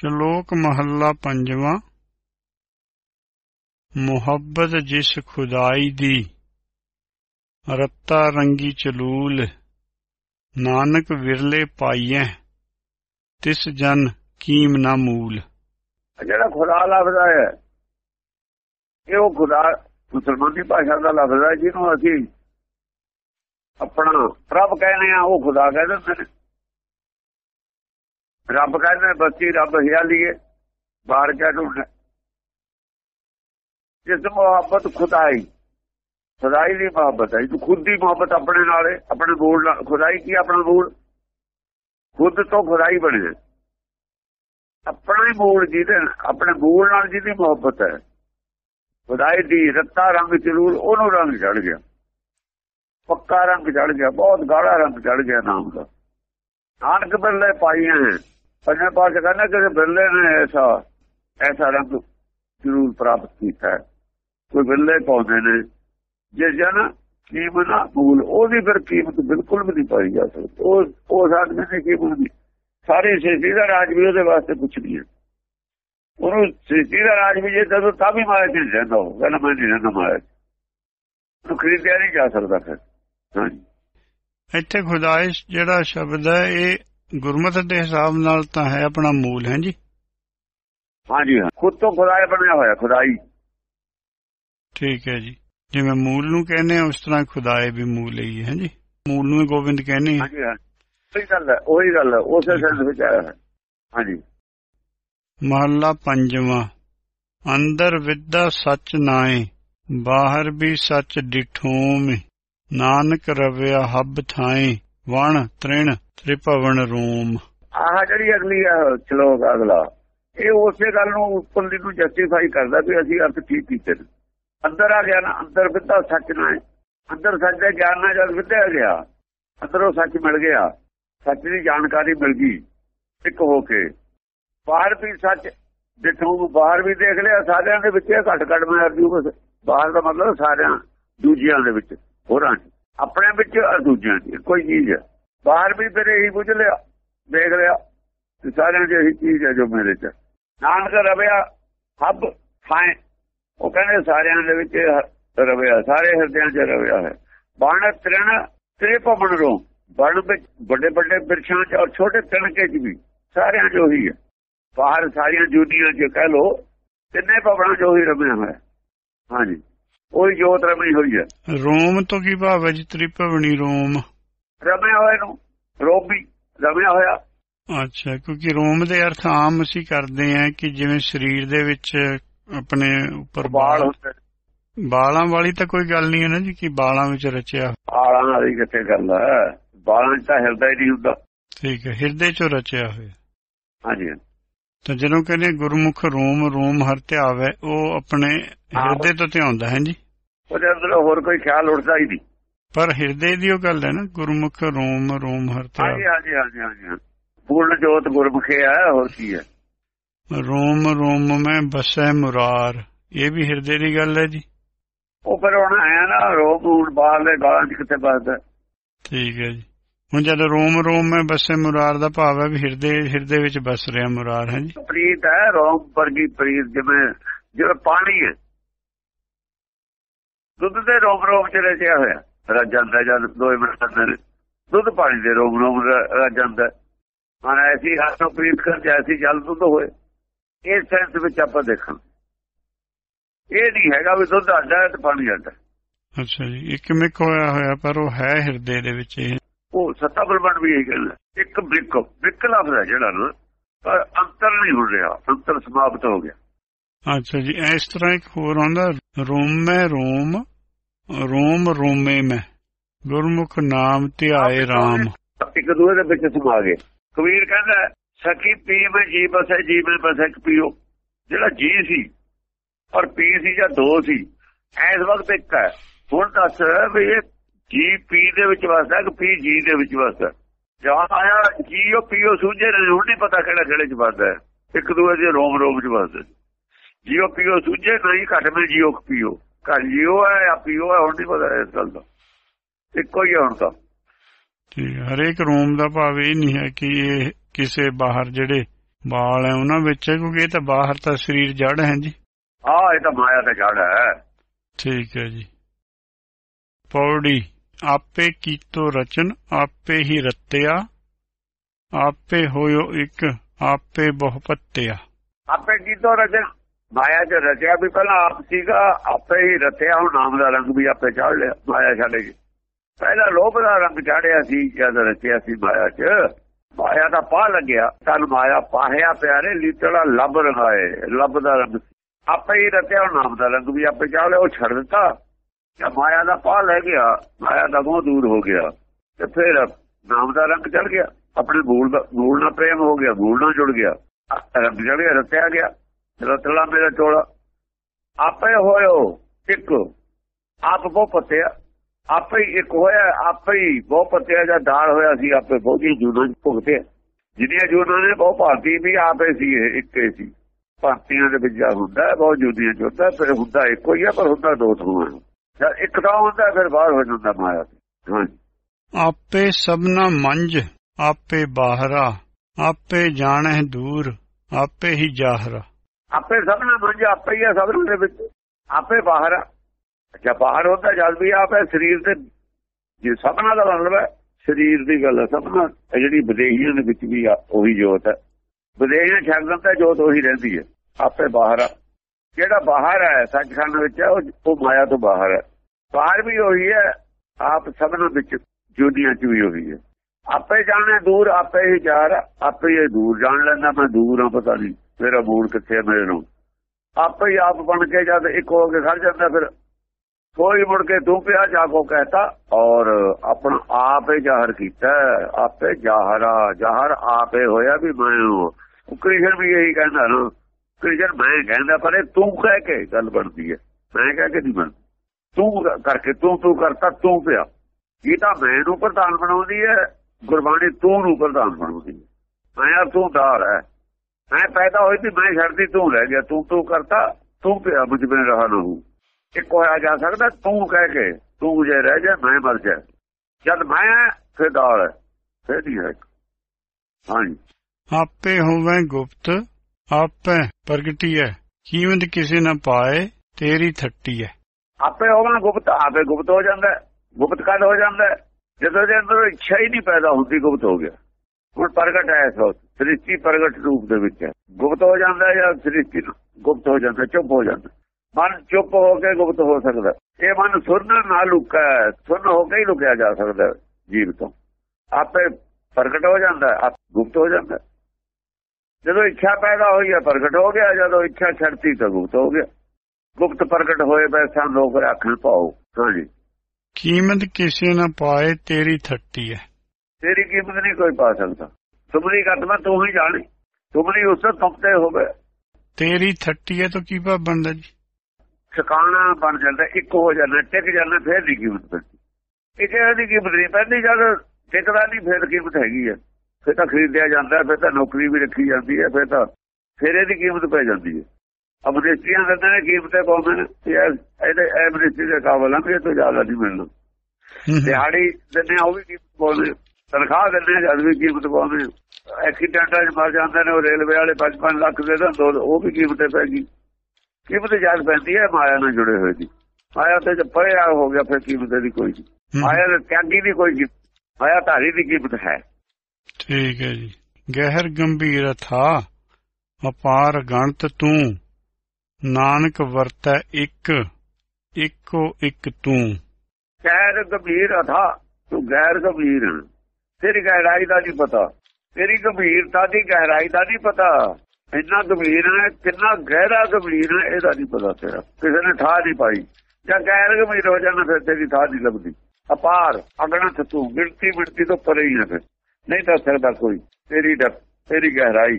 ਸ਼ਲੋਕ ਮਹੱਲਾ ਪੰਜਵਾਂ। ਮੁਹੱਬਤ ਜਿਸ ਖੁਦਾਈ ਦੀ, ਰੱਤਾ ਰੰਗੀ ਚਲੂਲ, ਨਾਨਕ ਵਿਰਲੇ ਪਾਈਐ, ਤਿਸ ਜਨ ਕੀਮ ਨਾ ਮੂਲ। ਜਿਹੜਾ ਖੁਦਾ ਲਫ਼ਜ਼ ਹੈ, ਇਹ ਉਹ ਖੁਦਾ ਮੁਸਲਮਾਨੀ ਭਾਸ਼ਾ ਦਾ ਲਫ਼ਜ਼ ਹੈ, ਜਿਹਨੂੰ ਅਸੀਂ ਆਪਣਾ ਪ੍ਰਭ ਕਹਿੰਦੇ ਆ ਉਹ ਖੁਦਾ ਕਹਿੰਦੇ ਹੁੰਦੇ ਨੇ। ਰੱਬ ਕਹਿੰਦੇ ਬੱਚੀ ਰੱਬ ਹਿਆਲੀਏ ਬਾਹਰ ਕਹਿ ਢੂੰਡ ਜਿਸ ਮੁਹੱਬਤ ਖੁਦਾਈ ਖੁਦਾਈ ਦੀ ਮੁਹੱਬਤ ਹੈ ਤੂੰ ਖੁਦ ਦੀ ਮੁਹੱਬਤ ਆਪਣੇ ਨਾਲ ਆਪਣੇ ਮੂਲ ਨਾਲ, ਖੁਦਾਈ ਕੀ ਆਪਣਾ ਮੂਲ ਖੁਦ ਤੋਂ ਖੁਦਾਈ ਬਣੇ ਆਪਣਾ ਹੀ ਮੂਲ ਜਿਹਦੇ ਆਪਣੇ ਮੂਲ ਨਾਲ ਜਿਹਦੀ ਮੁਹੱਬਤ ਹੈ। ਖੁਦਾਈ ਦੀ ਰੱਤਾ ਰੰਗ ਚਲੂਲ ਉਹਨੂੰ ਰੰਗ ਚੜ ਗਿਆ। ਪੱਕਾ ਰੰਗ ਚੜ ਗਿਆ, ਬਹੁਤ ਗਾੜਾ ਰੰਗ ਚੜ ਗਿਆ ਨਾਮ ਦਾ। ਨਾਨਕ ਬਿਰਲੇ ਪਾਈਆਂ ਹੈ ਪੰਜਵੇਂ ਕਹਿੰਦਾ ਕਿ ਬਿਰਲੇ ਨੇ ਐਸਾ ਐਸਾ ਰੰਗ ਜ਼ਰੂਰ ਪ੍ਰਾਪਤ ਕੀਤਾ ਕੋਈ ਬਿਰਲੇ ਪਾਉਂਦੇ ਨੇ। ਜੇ ਜਨ ਕੀਮਤ ਮੂਲ ਉਹਦੀ ਫਿਰ ਕੀਮਤ ਬਿਲਕੁਲ ਵੀ ਨਹੀਂ ਪਾਈ ਜਾ ਸਕਦੀ। ਉਹ ਉਹ ਆਦਮੀ ਦੀ ਕੀਮਤ ਨਹੀਂ ਸਾਰੀ ਸ੍ਰਿਸ਼ਟੀ ਦਾ ਰਾਜ ਵੀ ਉਹਦੇ ਵਾਸਤੇ ਕੁਛ ਨਹੀਂ ਹੈ। ਉਹਨੂੰ ਸ੍ਰਿਸ਼ਟੀ ਦਾ ਰਾਜ ਵੀ ਜੇ ਜਦੋਂ ਤਾਂ ਵੀ ਮਾਇਆ ਚ ਰਹਿੰਦਾ ਉਹ, ਕਹਿੰਦਾ ਮੈਂ ਨਹੀਂ ਰਹਿੰਦਾ ਮਾਇਆ ਉਹ ਖਰੀਦਿਆ ਨਹੀਂ ਜਾ ਸਕਦਾ ਫਿਰ। ਹਾਂਜੀ। ਇੱਥੇ ਖੁਦਾਇਸ਼ ਜਿਹੜਾ ਸ਼ਬਦ ਹੈ, ਇਹ ਗੁਰਮਤਿ ਦੇ ਹਿਸਾਬ ਨਾਲ ਤਾਂ ਹੈ ਆਪਣਾ ਮੂਲ ਹੈ ਜੀ? ਹਾਂਜੀ ਹਾਂ। ਖੁਦ ਤੋਂ ਖੁਦਾਏ ਬਣਿਆ ਹੋਇਆ ਖੁਦਾਈ। ਠੀਕ ਹੈ ਜੀ। ਜਿਵੇਂ ਮੂਲ ਨੂੰ ਕਹਿੰਦੇ ਆ ਉਸ ਤਰ੍ਹਾਂ ਖੁਦਾਏ ਵੀ ਮੂਲ ਹੀ ਹੈ ਜੀ? ਮੂਲ ਨੂੰ ਹੀ ਗੋਬਿੰਦ ਕਹਿੰਦੇ ਆ ਹਾਂਜੀ ਹਾਂ। ਉਹੀ ਗੱਲ ਹੈ ਉਹੀ ਗੱਲ ਹੈ ਉਸੇ ਸੈਂਸ ਵਿੱਚ ਆਇਆ ਹੈ। ਹਾਂਜੀ। ਮਹੱਲਾ ਪੰਜਵਾਂ ਅੰਦਰ ਵਿਦਾ ਸੱਚ ਨਾਏ ਬਾਹਰ ਵੀ ਸੱਚ ਡਿਠੋਮ ਨਾਨਕ ਰਵਿਆ ਹੱਬ ਥਾਏ ਵਣ, ਤ੍ਰਿਣ, ਤ੍ਰਿਭਵਨ ਰੂਮ। ਆਹ ਜਿਹੜੀ ਅਗਲੀ ਆ, ਸ਼ਲੋਕ ਅਗਲਾ, ਇਹ ਉਸੇ ਗੱਲ ਨੂੰ ਉੱਪਰਲੀ ਨੂੰ ਜਸਟੀਫਾਈ ਕਰਦਾ ਵੀ ਅਸੀਂ ਅਰਥ ਠੀਕ ਕੀਤੇ ਨੇ। ਅੰਦਰ ਆ ਗਿਆ ਨਾ, ਅੰਦਰ ਵਿਦਾ ਸੱਚ ਨਾ ਅੰਦਰ ਸੱਚ ਦੇ ਗਿਆਨ ਨਾਲ ਜਦ ਵਿਦਿਆ ਗਿਆ, ਅੰਦਰੋਂ ਸੱਚ ਮਿਲ ਗਿਆ। ਸੱਚ ਦੀ ਜਾਣਕਾਰੀ ਮਿਲ ਗਈ, ਇੱਕ ਹੋ ਕੇ। ਬਾਹਰ ਵੀ ਸੱਚ ਜਿੱਥੋਂ ਬਾਹਰ ਵੀ ਦੇਖ ਲਿਆ, ਸਾਰਿਆਂ ਦੇ ਵਿੱਚ ਘਟ ਘਟ ਮੈਂ ਅਰਜੂ, ਬਸ ਬਾਹਰ ਦਾ ਮਤਲਬ ਸਾਰਿਆਂ, ਦੂਜਿਆਂ ਦੇ ਵਿੱਚ, ਹੋਰਾਂ ਆਪਣੇ ਵਿੱਚ ਔਰ ਦੂਜਿਆਂ ਦੀ, ਕੋਈ ਚੀਜ਼ ਹੈ ਬਾਹਰ ਵੀ ਫਿਰ ਇਹੀ ਬੁਝ ਲਿਆ, ਦੇਖ ਲਿਆ ਕਿ ਸਾਰਿਆਂ ਦੀ ਇਹੀ ਚੀਜ਼ ਹੈ ਜੋ ਮੇਰੇ ਚ। ਨਾਨਕ ਰਵਿਆ ਹੱਬ ਥਾਂ ਉਹ ਕਹਿੰਦੇ ਸਾਰਿਆਂ ਦੇ ਵਿੱਚ ਰਵਿਆ, ਸਾਰੇ ਹਿਰਦਿਆਂ 'ਚ ਰਵਿਆ ਹੈ। ਬਾਣ ਤ੍ਰਿਣ ਤੇ ਭਵਨ ਰੋ। ਬਣ ਵਿੱਚ ਵੱਡੇ ਵੱਡੇ ਬਿਰਛਾਂ 'ਚ ਔਰ ਛੋਟੇ ਤਿਣਕੇ 'ਚ ਵੀ। ਸਾਰਿਆਂ 'ਚ ਉਹੀ ਹੈ। ਬਾਹਰ ਸਾਰੀਆਂ ਜੁਦੀਆਂ 'ਚ ਕਹਿ ਲੋ ਤਿੰਨੇ ਭਵਨਾਂ 'ਚ ਉਹੀ ਰਵਿਆ ਹੋਇਆ। ਹਾਂਜੀ। ਉਹੀ ਜੋਤ ਰਮੀ ਹੋਈ ਹੈ। ਰੋਮ ਤੋਂ ਕੀ ਭਾਵ ਹੈ ਜੀ? ਤ੍ਰਿਭਵਨੀ ਰੋਮ। ਰਮਿਆ ਹੋਇਆ ਨੂੰ ਰੋਮ ਰਮਿਆ ਹੋਇਆ। ਅੱਛਾ ਕਿਉਂਕਿ ਰੋਮ ਦੇ ਅਰਥ ਆਮ ਅਸੀਂ ਕਰਦੇ ਆ ਕਿ ਜਿਵੇਂ ਸਰੀਰ ਦੇ ਵਿੱਚ ਆਪਣੇ ਉੱਪਰ ਬਾਲ ਹੁੰਦੇ ਬਾਲਾਂ ਵਾਲੀ ਤਾਂ ਕੋਈ ਗੱਲ ਨਹੀਂ ਹੈ ਨਾ ਜੀ ਕਿ ਬਾਲਾਂ ਵਿੱਚ ਰਚਿਆ ਬਾਲਾਂ ਵਾਲੀ ਕਿੱਥੇ ਗੱਲ ਹੈ। ਬਾਲਾਂ 'ਚ ਤਾਂ ਹਿਰਦਾ ਹੀ ਨਹੀਂ ਹੁੰਦਾ। ਠੀਕ ਹੈ ਹਿਰਦੇ ਚੋਂ ਰਚਿਆ ਹੋਇਆ। ਹਾਂਜੀ। ਤਾਂ ਜਦੋਂ ਕਹਿੰਦੇ ਗੁਰਮੁਖ ਰੋਮ ਰੋਮ ਹਰ ਧਿਆਵੇ ਉਹ ਆਪਣੇ ਹਿਰਦੇ ਤੋਂ ਧਿਆਉਂਦਾ ਹੈ ਜੀ ਉਹਦੇ ਅੰਦਰ ਹੋਰ ਕੋਈ ਖਿਆਲ ਉੱਠਦਾ ਹੀ ਨਹੀਂ। ਪਰ ਹਿਰਦੇ ਦੀ ਉਹ ਗੱਲ ਹੈ ਨਾ ਗੁਰਮੁਖ ਰੋਮ ਰੋਮ ਹਰ ਧਿਆਵੇ ਹਾਂਜੀ ਹਾਂਜੀ ਹਾਂਜੀ ਪੂਰਨ ਜੋਤ ਗੁਰਮੁਖੇ ਆ ਹੋਰ ਕੀ ਹੈ? ਰੋਮ ਰੋਮ ਮੈਂ ਬਸੈ ਮੁਰਾਰ। ਇਹ ਵੀ ਹਿਰਦੇ ਦੀ ਗੱਲ ਹੈ ਜੀ। ਉਹ ਫਿਰ ਹੁਣ ਆਇਆ ਨਾ ਰੋਮ ਹੁਣ ਬਾਹਰ ਦੇ ਗਾਲਾਂ 'ਚ ਕਿੱਥੇ ਬਸਦਾ ਠੀਕ ਹੈ ਜੀ। ਹੁਣ ਜਦ ਰੋਮ ਰੋਮ ਮੈਂ ਬਸੈ ਮੁਰਾਰ ਦਾ ਭਾਵ ਹੈ ਵੀ ਹਿਰਦੇ ਹਿਰਦੇ ਵਿੱਚ ਬਸ ਰਿਹਾ ਮੁਰਾਰ ਹੈ ਜੀ? ਪ੍ਰੀਤ ਹੈ ਰੋਮ ਵਰਗੀ ਪ੍ਰੀਤ ਜਿਵੇਂ ਜਿਵੇਂ ਪਾਣੀ ਹੈ। ਦੁੱਧ ਦੇ ਰੋਮ ਰੋਮ ਚ ਰਚਿਆ ਹੋਇਆ। ਰੱਜ ਜਾਂਦਾ ਜਦ ਦੋਏ ਨੇ ਦੁੱਧ ਪਾਣੀ ਦੇ ਰੋਮ ਰੋਮ ਰੱਜ ਜਾਂਦਾ ਹਾਂ। ਐਸੀ ਹੱਥੋਂ ਪ੍ਰੀਤ ਕਰ ਜੈਸੀ ਜਲ ਦੁੱਧ ਹੋਏ। ਇਸ ਸੈਂਸ ਵਿੱਚ ਆਪਾਂ ਦੇਖਾਂ। ਇਹ ਨਹੀਂ ਹੈਗਾ ਵੀ ਦੁੱਧ ਅੱਡਾ ਤੇ ਪਾਣੀ ਅੱਡਾ ਅੱਛਾ ਜੀ ਇੱਕ ਮਿਕ ਹੋਇਆ ਹੋਇਆ ਪਰ ਉਹ ਹੈ ਹਿਰਦੇ ਦੇ ਵਿੱਚ ਇਹ। ਉਹ ਸੱਤਾ ਬਲਬੰਡ ਵੀ ਇਹ ਗੱਲ। ਇੱਕ ਬ੍ਰਿਕ ਬ੍ਰਿਕ ਲਫ਼ਜ਼ ਹੈ ਜਿਹੜਾ ਨਾ ਪਰ ਅੰਤਰ ਨਹੀਂ ਹੋ ਰਿਹਾ ਅੰਤਰ ਸਮਾਪਤ ਹੋ ਗਿਆ। ਅੱਛਾ ਜੀ ਇਸ ਤਰ੍ਹਾਂ ਇੱਕ ਹੋਰ ਆਉਂਦਾ ਰੋਮੈ ਰੋਮ ਰੋਮ ਰੋਮੇ ਮੈਂ ਗੁਰਮੁਖ ਨਾਮ ਧਿਆਏ RAM ਇੱਕ ਦੂਏ ਦੇ ਵਿੱਚ ਸਮਾ ਗਏ। ਕਬੀਰ ਕਹਿੰਦਾ ਸਖੀ ਪੀ ਮੈਂ ਜੀ ਬਸੇ ਜੀ ਮੈਂ ਬਸੇ ਇੱਕ ਪੀਓ। ਜਿਹੜਾ ਜੀ ਸੀ ਔਰ ਪੀ ਸੀ ਜਾਂ ਦੋ ਸੀ ਇਸ ਵਕਤ ਇੱਕ ਹੈ। ਹੁਣ ਦੱਸ ਵੀ ਇਹ ਜੀ ਪੀ ਦੇ ਵਿੱਚ ਵਸਦਾ ਕਿ ਪੀ ਜੀ ਦੇ ਵਿੱਚ ਵਸਦਾ। ਜਾਂ ਆਇਆ ਜੀਓ ਪੀਓ ਸੂਝੇ ਨੇ ਹੁਣ ਨਹੀਂ ਪਤਾ ਕਿਹੜਾ ਕਿਹੜੇ ਚ ਵਸਦਾ ਇੱਕ ਦੂਏ ਦੇ ਰੋਮ ਰੋਮ ਚ ਵਸਦਾ ਜੀਓ ਪੀਓ ਸੂਝੇ ਨਹੀਂ ਘੱਟ ਮੈਂ ਜੀਓ ਪੀਓ ਘੱਟ ਜੀਓ ਹੈ ਜਾਂ ਪੀਓ ਹੈ ਹੁਣ ਨਹੀਂ ਪਤਾ ਇਸ ਗੱਲ ਦਾ। ਇੱਕੋ ਹੀ ਹੁਣ ਤਾਂ। ਹੈ। ਹਰੇਕ ਰੋਮ ਦਾ ਭਾਵ ਇਹ ਨਹੀਂ ਹੈ ਕਿ ਇਹ ਕਿਸੇ ਬਾਹਰ ਜਿਹੜੇ ਬਾਲ ਹੈ ਉਹਨਾਂ ਵਿੱਚ ਹੈ ਕਿਉਂਕਿ ਇਹ ਤਾਂ ਬਾਹਰ ਤਾਂ ਸਰੀਰ ਜੜ ਹੈ ਜੀ। ਆ ਇਹ ਤਾਂ ਮਾਇਆ ਦਾ ਜੜ ਹੈ। ਠੀਕ ਹੈ ਜੀ। ਪੌੜੀ। ਆਪੇ ਕੀਤੋ ਰਚਨ, ਆਪੇ ਹੀ ਰਤਿਆ। ਆਪੇ ਹੋਇਓ ਇੱਕ, ਆਪੇ ਬਹੁ ਪੱਤਿਆ। ਆਪੇ ਕੀਤੋ ਰਚਨ। ਮਾਇਆ ਚ ਰਚਿਆ ਵੀ ਪਹਿਲਾਂ ਆਪ ਸੀਗਾ, ਆਪੇ ਹੀ ਰਚਿਆ ਹੁਣ ਨਾਮ ਦਾ ਰੰਗ ਵੀ ਆਪੇ ਚਾੜ ਲਿਆ, ਮਾਇਆ ਛੱਡੇ ਪਹਿਲਾਂ ਲੋਭ ਦਾ ਰੰਗ ਚਾੜਿਆ ਸੀ, ਜਦ ਰਚਿਆ ਸੀ ਮਾਇਆ ਚ। ਮਾਇਆ ਦਾ ਪਾ ਲੱਗਿਆ, ਤਨ ਮਾਇਆ ਪਾਹਿਆ ਪਿਆਰੇ, ਲੀਤੜਾ ਲੱਭ ਰਹਾਏ ਲੱਭ ਦਾ ਰੰਗ ਆਪੇ ਹੀ ਰਚਿਆ ਨਾਮ ਦਾ ਰੰਗ ਵੀ ਆਪੇ ਚਾੜ ਲਿਆ, ਉਹ ਛੱਡ ਦਿੱਤਾ। ਜਾਂ ਮਾਇਆ ਦਾ ਪਾਲ ਲੈ ਗਿਆ, ਮਾਇਆ ਦਾ ਮੋਹ ਦੂਰ ਹੋ ਗਿਆ, ਤੇ ਫਿਰ ਨਾਮ ਦਾ ਰੰਗ ਚੜ ਗਿਆ, ਆਪਣੇ ਮੂਲ ਦਾ ਮੂਲ ਨਾਲ ਪ੍ਰੇਮ ਹੋ ਗਿਆ ਮੂਲ ਨਾਲ ਜੁੜ ਗਿਆ ਰੰਗ ਚੜ ਰਤਿਆ ਗਿਆ, ਰਤਲਾ ਮੇਰਾ ਚੋਲਾ। ਆਪੇ ਹੋਇਓ ਇੱਕ, ਆਪ ਬੋ ਪਤਿਆ, ਆਪੇ ਹੀ ਇੱਕ ਹੋਇਆ, ਆਪੇ ਹੀ ਬਹੁ ਪਤਿਆ ਜਾਂ ਦਾਲ ਹੋਇਆ ਸੀ, ਆਪੇ ਬਹੁਤੀ ਜੂਨਾਂ ਚ ਭੁਗਤੇ ਜਿਹੜੀਆਂ ਜੂਨਾਂ ਨੇ ਬਹੁ ਭਾਰਤੀ ਵੀ ਆਪੇ ਸੀ ਇਹ ਇੱਕੇ ਸੀ। ਭਾਰਤੀਆਂ ਦੇ ਵਿੱਚ ਹੁੰਦਾ ਬਹੁਤ ਜੁਦੀਆਂ ਜੁੜਦਾ ਫਿਰ ਹੁੰਦਾ ਇੱਕੋ ਹੀ ਆ, ਪਰ ਹੁੰਦਾ ਦੋ ਥਾਵਾਂ। ਜਦ ਇੱਕ ਤਾਂ ਹੁੰਦਾ ਹੈ, ਫਿਰ ਬਾਹਰ ਹੋ ਜਾਂਦਾ ਮਾਇਆ। ਹਾਂਜੀ ਆਪੇ ਸਭਨਾ ਮੰਜ ਆਪੇ ਬਾਹਰਾ ਆਪੇ ਜਾਣਹਿ ਦੂਰ ਆਪੇ ਹੀ ਜਾਹਰਾ। ਆਪੇ ਸਭਨਾ ਮੰਝ ਆਪੇ ਹੀ ਹੈ ਸਭਨਾਂ ਦੇ ਵਿੱਚ। ਆਪੇ ਬਾਹਰ। ਆ ਅੱਛਾ ਬਾਹਰ ਹੁੰਦਾ ਜਦ ਵੀ ਆਪੇ ਸਰੀਰ ਤੇ ਜੇ ਸਭਨਾ ਦਾ ਮਤਲਬ ਹੈ ਸਰੀਰ ਦੀ ਗੱਲ ਹੈ ਸਭਨਾ ਜਿਹੜੀ ਵਿਦੇਹੀਆਂ ਦੇ ਵਿੱਚ ਵੀ ਆ ਉਹੀ ਜੋਤ ਹੈ। ਵਿਦੇਹੀਆਂ ਛੱਡਣ ਤਾਂ ਜੋਤ ਉਹੀ ਰਹਿੰਦੀ ਹੈ। ਆਪੇ ਬਾਹਰ। ਆ ਜਿਹੜਾ ਬਾਹਰ ਹੈ ਸੱਚਖੰਡ ਵਿੱਚ ਹੈ ਉਹ ਮਾਇਆ ਤੋਂ ਬਾਹਰ ਹੈ। ਬਾਹਰ ਵੀ ਉਹੀ ਹੈ, ਆਪ ਸਭਨਾ ਵਿੱਚ ਜੁਦੀਆਂ ਚ ਵੀ ਉਹੀ ਹੈ। ਆਪੇ ਜਾਣੇ ਦੂਰ, ਆਪੇ ਹੀ ਚਾਰ ਆਪੇ ਹੀ ਦੂਰ ਜਾਣ ਲੈਂਦਾ, ਮੈਂ ਦੂਰ ਹਾਂ, ਪਤਾ ਨਹੀਂ ਮੇਰਾ ਮੂਲ ਕਿੱਥੇ ਹੈ, ਮੇਰੇ ਨੂੰ ਆਪੇ ਹੀ ਆਪ ਬਣ ਕੇ ਜਦ ਇੱਕ ਹੋ ਕੇ ਖੜ ਜਾਂਦਾ, ਫਿਰ ਕੋਈ ਮੁੜ ਕੇ ਤੂੰ ਪਿਆ ਜਾਗੋ ਕਹਤਾ, ਔਰ ਆਪਣਾ ਆਪ ਹੀ ਜ਼ਾਹਰ ਕੀਤਾ ਆਪੇ ਜ਼ਾਹਰਾ ਜ਼ਾਹਰ ਆਪੇ ਹੋਇਆ ਵੀ ਮੈਂ ਉਹ ਕ੍ਰਿਸ਼ਨ ਵੀ ਇਹੀ ਕਹਿੰਦਾ ਨਾ, ਕ੍ਰਿਸ਼ਨ ਮੈਂ ਕਹਿੰਦਾ, ਪਰ ਇਹ ਤੂੰ ਕਹਿ ਕੇ ਗੱਲ ਬਣਦੀ ਹੈ। ਮੈਂ ਕਹਿ ਕੇ ਨਹੀਂ ਬਣਦੀ। ਤੂੰ ਕਰਕੇ ਤੂੰ ਤੂੰ ਕਰਤਾ ਤੂੰ ਪਿਆ। ਇਹ ਤਾਂ ਮੈਂ ਨੂੰ ਪ੍ਰਧਾਨ ਬਣਾਉਂਦੀ ਹੈ ਗੁਰਬਾਣੀ ਤੂੰ ਨੂੰ ਪ੍ਰਧਾਨ ਬਣਾਉਂਦੀ ਹੈ। ਮੈਂ ਯਾਰ ਤੂੰ ਦਾਰ ਹੈ। ਮੈਂ ਪੈਦਾ ਹੋਈ ਸੀ ਮੈਂ ਛੱਡਦੀ ਤੂੰ ਰਹਿ ਗਿਆ। ਤੂੰ ਤੂੰ ਕਰਤਾ ਤੂੰ ਪਿਆ ਮੁਝ ਮੈਂ ਰਹਾ ਨਾ ਹੂੰ ਇੱਕ ਹੋਇਆ ਜਾ ਸਕਦਾ ਤੂੰ ਕਹਿ ਕੇ ਤੂੰ ਜੇ ਰਹਿ ਜਾ ਮੈਂ ਮਰ ਜਾ। ਜਦ ਮੈਂ ਹੈ, ਫਿਰ ਦਾਲ ਫਿਰ ਨਹੀਂ ਹੈ ਹਾਂਜੀ। ਆਪੇ ਹੋਵੇ ਗੁਪਤ ਆਪੇ ਪ੍ਰਗਟੀਐ ਕੀਮਤ ਕਿਸੇ ਨਾ ਪਾਏ ਤੇਰੀ ਥੱਟੀ ਹੈ। ਆਪੇ ਹੋਣਾ ਗੁਪਤ, ਆਪੇ ਗੁਪਤ ਹੋ ਜਾਂਦਾ, ਗੁਪਤ ਕਦ ਹੋ ਜਾਂਦਾ। ਜਦੋਂ ਦੇ ਅੰਦਰ ਇੱਛਾ ਹੀ ਨਹੀਂ ਪੈਦਾ ਹੁੰਦੀ, ਗੁਪਤ ਹੋ ਗਿਆ। ਹੁਣ ਪ੍ਰਗਟ ਹੈ ਸੋ ਸ੍ਰਿਸ਼ਟੀ ਪ੍ਰਗਟ ਰੂਪ ਦੇ ਵਿੱਚ ਹੈ। ਗੁਪਤ ਹੋ ਜਾਂਦਾ ਜਾਂ ਸ੍ਰਿਸ਼ਟੀ ਗੁਪਤ ਹੋ ਜਾਂਦਾ, ਚੁੱਪ ਹੋ ਜਾਂਦਾ। ਮਨ ਚੁੱਪ ਹੋ ਕੇ ਗੁਪਤ ਹੋ ਸਕਦਾ। ਇਹ ਮਨ ਸੁਰਨ ਨਾਲ ਲੁਕਾ ਹੈ ਹੋ ਕੇ ਹੀ ਲੁਕਿਆ ਜਾ ਸਕਦਾ ਜੀਵ ਤੋਂ। ਆਪੇ ਪ੍ਰਗਟ ਹੋ ਜਾਂਦਾ, ਆਪ ਗੁਪਤ ਹੋ ਜਾਂਦਾ। ਜਦੋਂ ਇੱਛਾ ਪੈਦਾ ਹੋਈ ਹੈ, ਪ੍ਰਗਟ ਹੋ ਗਿਆ। ਜਦੋਂ ਇੱਛਾ ਛੱਡਤੀ ਤਾਂ ਗੁਪਤ ਹੋ ਗਿਆ। ਗੁਪਤ ਪ੍ਰਗਟ ਹੋਏ ਬੈਸਾਂ ਲੋਕ ਰੱਖਣ ਪਾਓ। ਹਾਂਜੀ। ਕੀਮਤ ਕਿਸੇ ਨਾ ਪਾਏ ਤੇਰੀ ਥੱਟੀ ਹੈ ਤੇਰੀ ਕੀਮਤ ਨਹੀਂ ਕੋਈ ਪਾ ਸਕਦਾ। ਤੁਮਰੀ ਕਤਮਾ ਤੂੰ ਹੀ ਜਾਣੀ। ਤੁਮਰੀ ਉਸ ਤੋਂ ਤੁਮਤੇ ਹੋਵੇ। ਤੇਰੀ ਥੱਟੀ ਹੈ ਤਾਂ ਕੀ ਭਾਵ ਬਣਦਾ ਜੀ? ਠਿਕਾਣਾ ਬਣ ਜਾਂਦਾ ਇੱਕ ਹੋ ਜਾਂਦਾ ਟਿਕ ਜਾਂਦਾ ਫੇਰ ਦੀ ਕੀਮਤ ਪੈਂਦੀ। ਇੱਕ ਇਹਦੀ ਕੀਮਤ ਨਹੀਂ ਪੈਂਦੀ ਜਦ ਟਿਕਦਾ ਨਹੀਂ ਫੇਰ ਕੀਮਤ ਹੈਗੀ ਹੈ ਫਿਰ ਤਾਂ ਖਰੀਦਿਆ ਜਾਂਦਾ ਫਿਰ ਤਾਂ ਨੌਕਰੀ ਵੀ ਰੱਖੀ ਜਾਂਦੀ ਹੈ ਫਿਰ ਤਾਂ ਫਿਰ ਇਹਦੀ ਕੀਮਤ ਪੈ ਜਾਂਦੀ ਹੈ ਅਮਰਿਸਟੀਆਂ ਦਿੰਦੇ ਨੇ ਕੀਮਤੇ ਪਾਉਂਦੇ ਨੇ। ਇਹਦੇ ਐਮਰਿਸਟੀ ਦੇ ਕਾਬਲ ਆ ਵੀ ਇਹ ਤੋਂ ਜ਼ਿਆਦਾ ਨਹੀਂ ਮਿਲਣਾ। ਦਿਹਾੜੀ ਦਿੰਦੇ ਆ ਉਹ ਵੀ ਕੀਮਤ ਪਾਉਂਦੇ ਤਨਖਾਹ ਦਿੰਦੇ ਆ ਜਦ ਵੀ ਕੀਮਤ ਪਾਉਂਦੇ ਐਕਸੀਡੈਂਟਾਂ 'ਚ ਮਰ ਜਾਂਦੇ ਨੇ ਉਹ ਰੇਲਵੇ ਵਾਲੇ 5-5 ਲੱਖ ਦੇ ਦਿੰਦੇ ਉਹ- ਵੀ ਕੀਮਤੇ ਪੈ ਗਈ। ਕੀਮਤ ਜਦ ਪੈਂਦੀ ਹੈ ਮਾਇਆ ਨਾਲ ਜੁੜੇ ਹੋਏ ਦੀ ਮਾਇਆ ਤੇ ਪਰੇ ਆ ਹੋ ਗਿਆ ਫਿਰ ਕੀਮਤ ਦੀ ਕੋਈ ਮਾਇਆ ਦੇ ਤਿਆਗੀ ਦੀ ਕੋਈ ਕੀਮਤ ਮਾਇਆ ਧਾਰੀ ਦੀ ਕੀਮਤ ਹੈ। ਠੀਕ ਹੈ ਜੀ। ਗਹਿਰ ਗੰਭੀਰ ਥਾ ਅਪਾਰ ਗਣਤ ਤੂੰ। ਨਾਨਕ ਵਰਤੈ ਇੱਕ, ਇੱਕੋ ਇੱਕ ਤੂੰ। ਗੈਰ ਗੰਭੀਰ ਅਥਾ ਤੂੰ ਗੈਰ ਗੰਭੀਰ ਤੇਰੀ ਗਹਿਰਾਈ ਦਾ ਨਹੀਂ ਪਤਾ। ਤੇਰੀ ਗੰਭੀਰਤਾ ਦੀ ਗਹਿਰਾਈ ਦਾ ਨਹੀਂ ਪਤਾ। ਇੰਨਾ ਗੰਭੀਰ ਹੈ ਕਿੰਨਾ ਗਹਿਰਾ ਗੰਭੀਰ ਹੈ ਇਹਦਾ ਨਹੀਂ ਪਤਾ ਤੇਰਾ। ਕਿਸੇ ਨੇ ਠਾ ਨਹੀਂ ਪਾਈ। ਜਾਂ ਗੈਰ ਗੰਭੀਰ ਹੋ ਜਾਣਾ ਫਿਰ ਤੇਰੀ ਠਾ ਨਹੀਂ ਲੱਭਦੀ। ਅਪਾਰ ਅਗਣਤ ਤੂੰ ਗਿਣਤੀ ਮਿਣਤੀ ਤੋਂ ਪਰੇ ਹੀ ਹੈ ਫਿਰ। ਨਹੀਂ ਦੱਸ ਸਕਦਾ ਕੋਈ। ਤੇਰੀ ਡੱਬ ਤੇਰੀ ਗਹਿਰਾਈ।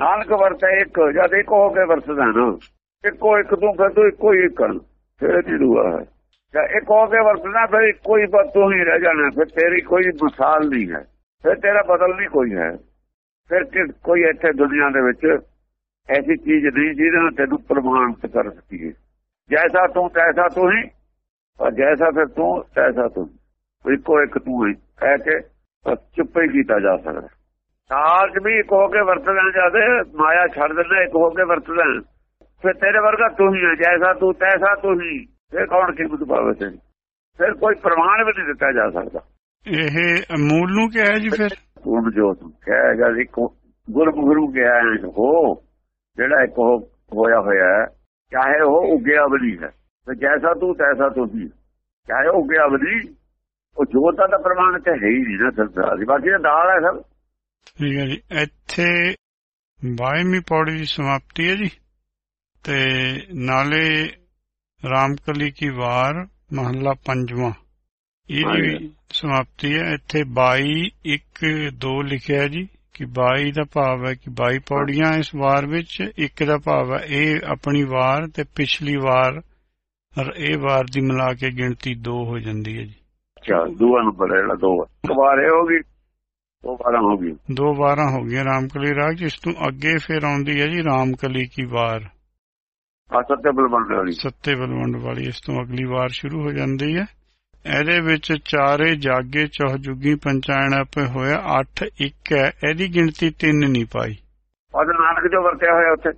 ਨਾਨਕ ਵਰਤੈ ਇੱਕ, ਜਦ ਇੱਕ ਹੋ ਕੇ ਵਰਤਦਾ ਨਾ। ਇੱਕੋ ਇੱਕ ਤੂੰ ਫਿਰ ਤੂੰ ਇੱਕੋ ਹੀ ਇੱਕ ਫਿਰ ਨਹੀਂ ਦੂਆ ਹੈ। ਜਾਂ ਇੱਕ ਹੋ ਕੇ ਵਰਤਣਾ, ਫਿਰ ਇੱਕੋ ਹੀ ਬਸ ਤੂੰ ਹੀ ਰਹਿ ਜਾਣਾ, ਫਿਰ ਤੇਰੀ ਕੋਈ ਮਿਸਾਲ ਨਹੀਂ ਹੈ। ਫਿਰ ਤੇਰਾ ਬਦਲ ਨਹੀਂ ਕੋਈ ਹੈ। ਫਿਰ ਕੋਈ ਇੱਥੇ ਦੁਨੀਆ ਦੇ ਵਿੱਚ ਐਸੀ ਚੀਜ਼ ਨਹੀਂ ਜਿਹਦੇ ਨਾਲ ਤੈਨੂੰ ਪ੍ਰਮਾਣਿਤ ਕਰ ਸਕੀਏ ਜੈਸਾ ਤੂੰ, ਤੈਸਾ ਤੂੰ ਹੀ ਔਰ ਜੈਸਾ ਫਿਰ ਤੂੰ, ਤੈਸਾ ਤੂੰ ਇੱਕੋ ਇੱਕ ਤੂੰ ਹੀ, ਕਹਿ ਕੇ ਬਸ ਚੁੱਪ ਹੀ ਕੀਤਾ ਜਾ ਸਕਦਾ। ਸਾਲ ਚ ਵੀ ਇੱਕ ਹੋ ਕੇ ਵਰਤਣਾ ਜਦ, ਮਾਇਆ ਛੱਡ ਦਿੰਦਾ, ਇੱਕ ਹੋ ਕੇ ਵਰਤਦਾ ਫਿਰ ਤੇਰੇ ਵਰਗਾ ਤੂੰ ਹੀ ਜੈਸਾ ਤੂੰ ਤੈਸਾ ਤੂੰ ਹੀ। ਫਿਰ ਕੌਣ ਕੀਮਤ ਪਾਵੇ ਤੇਰੀ ਫਿਰ ਕੋਈ ਪ੍ਰਮਾਣ ਵੀ ਨਹੀਂ ਦਿੱਤਾ ਜਾ ਸਕਦਾ। ਇਹ ਮੂਲ ਨੂੰ ਕਿਹਾ ਜੀ ਫਿਰ? ਪੂਰਨ ਜੋਤ ਕਹੇਗਾ ਇੱਕ ਗੁਰਮੁਖਰੂ ਕਿਹਾ ਹੈ ਜਿਹੜਾ ਇੱਕ ਹੋਇਆ ਹੋਇਆ ਹੈ। ਚਾਹੇ ਉਹ ਉਗਿਆ ਬਲੀ ਹੈ ਤੇ ਜੈਸਾ ਤੂੰ ਤੈਸਾ ਤੂੰ ਹੀ ਚਾਹੇ ਉਹ ਉਗਿਆ ਬਲੀ ਉਹ ਜੋਤ ਦਾ ਪ੍ਰਮਾਣ ਤੇ ਹੈ ਹੀ ਨਹੀਂ ਨਾ ਸੰਸਾਰ ਦੀ ਬਾਕੀ ਦਾਲ ਹੈ ਸਭ। ਠੀਕ ਹੈ ਜੀ। ਇੱਥੇ 22ਵੀਂ ਪੌੜੀ ਦੀ ਸਮਾਪਤੀ ਹੈ ਜੀ। ਤੇ ਨਾਲੇ ਰਾਮਕਲੀ ਕੀ ਵਾਰ ਮਹੱਲਾ ਪੰਜਵਾਂ। ਇਹਦੀ ਸਮਾਪਤੀ ਹੈ। ਇੱਥੇ 22 1 2 ਲਿਖਿਆ ਜੀ ਕਿ 22 ਦਾ ਭਾਵ ਹੈ ਕਿ 22 ਪੌੜੀਆਂ ਇਸ ਵਾਰ ਵਿੱਚ ਇੱਕ ਦਾ ਭਾਵ ਹੈ ਇਹ ਆਪਣੀ ਵਾਰ ਤੇ ਪਿਛਲੀ ਵਾਰ ਔਰ ਇਹ ਵਾਰ ਦੀ ਮਿਲਾ ਕੇ ਗਿਣਤੀ 2 ਹੋ ਜਾਂਦੀ ਹੈ ਜੀ। ਅੱਛਾ ਦੂਆ ਨੰਬਰ ਜਿਹੜਾ ਦੋ ਕਬਾਰੇ ਹੋ ਗਈ ਦੋ ਬਾਰਾਂ ਹੋ ਗਈ ਦੋ ਵਾਰਾਂ ਹੋ ਗਈਆਂ ਰਾਮਕਲੀ ਰਾਗ ਜਿਸ ਤੋਂ ਅੱਗੇ ਫਿਰ ਆਉਂਦੀ ਹੈ ਜੀ ਰਾਮਕਲੀ ਕੀ ਵਾਰ। ਸੱਤੇ ਬਲਵੰਡ ਵਾਲੀ। ਸੱਤੇ ਬਲਵੰਡ ਵਾਲੀ ਇਸ ਤੋਂ ਅਗਲੀ ਵਾਰ ਸ਼ੁਰੂ ਹੋ ਜਾਂਦੀ ਹੈ। ਇਹਦੇ ਵਿੱਚ ਚਾਰੇ ਜਾਗੇ ਚੌਹਜੁਗੀ ਪੰਚਾਇਣ ਆਪੇ ਹੋਇਆ 8 1 ਹੈ। ਇਹਦੀ ਗਿਣਤੀ 3 ਨਹੀਂ ਪਾਈ। ਪਦ ਨਾਨਕ ਜੋ ਵਰਤਿਆ ਹੋਇਆ ਉੱਥੇ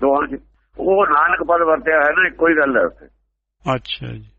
ਦੋਹਾਂ 'ਚ। ਉਹ ਨਾਨਕ ਪਦ ਵਰਤਿਆ ਹੋਇਆ ਨਾ ਇੱਕੋ ਹੀ ਗੱਲ ਹੈ ਉੱਥੇ। ਅੱਛਾ ਜੀ।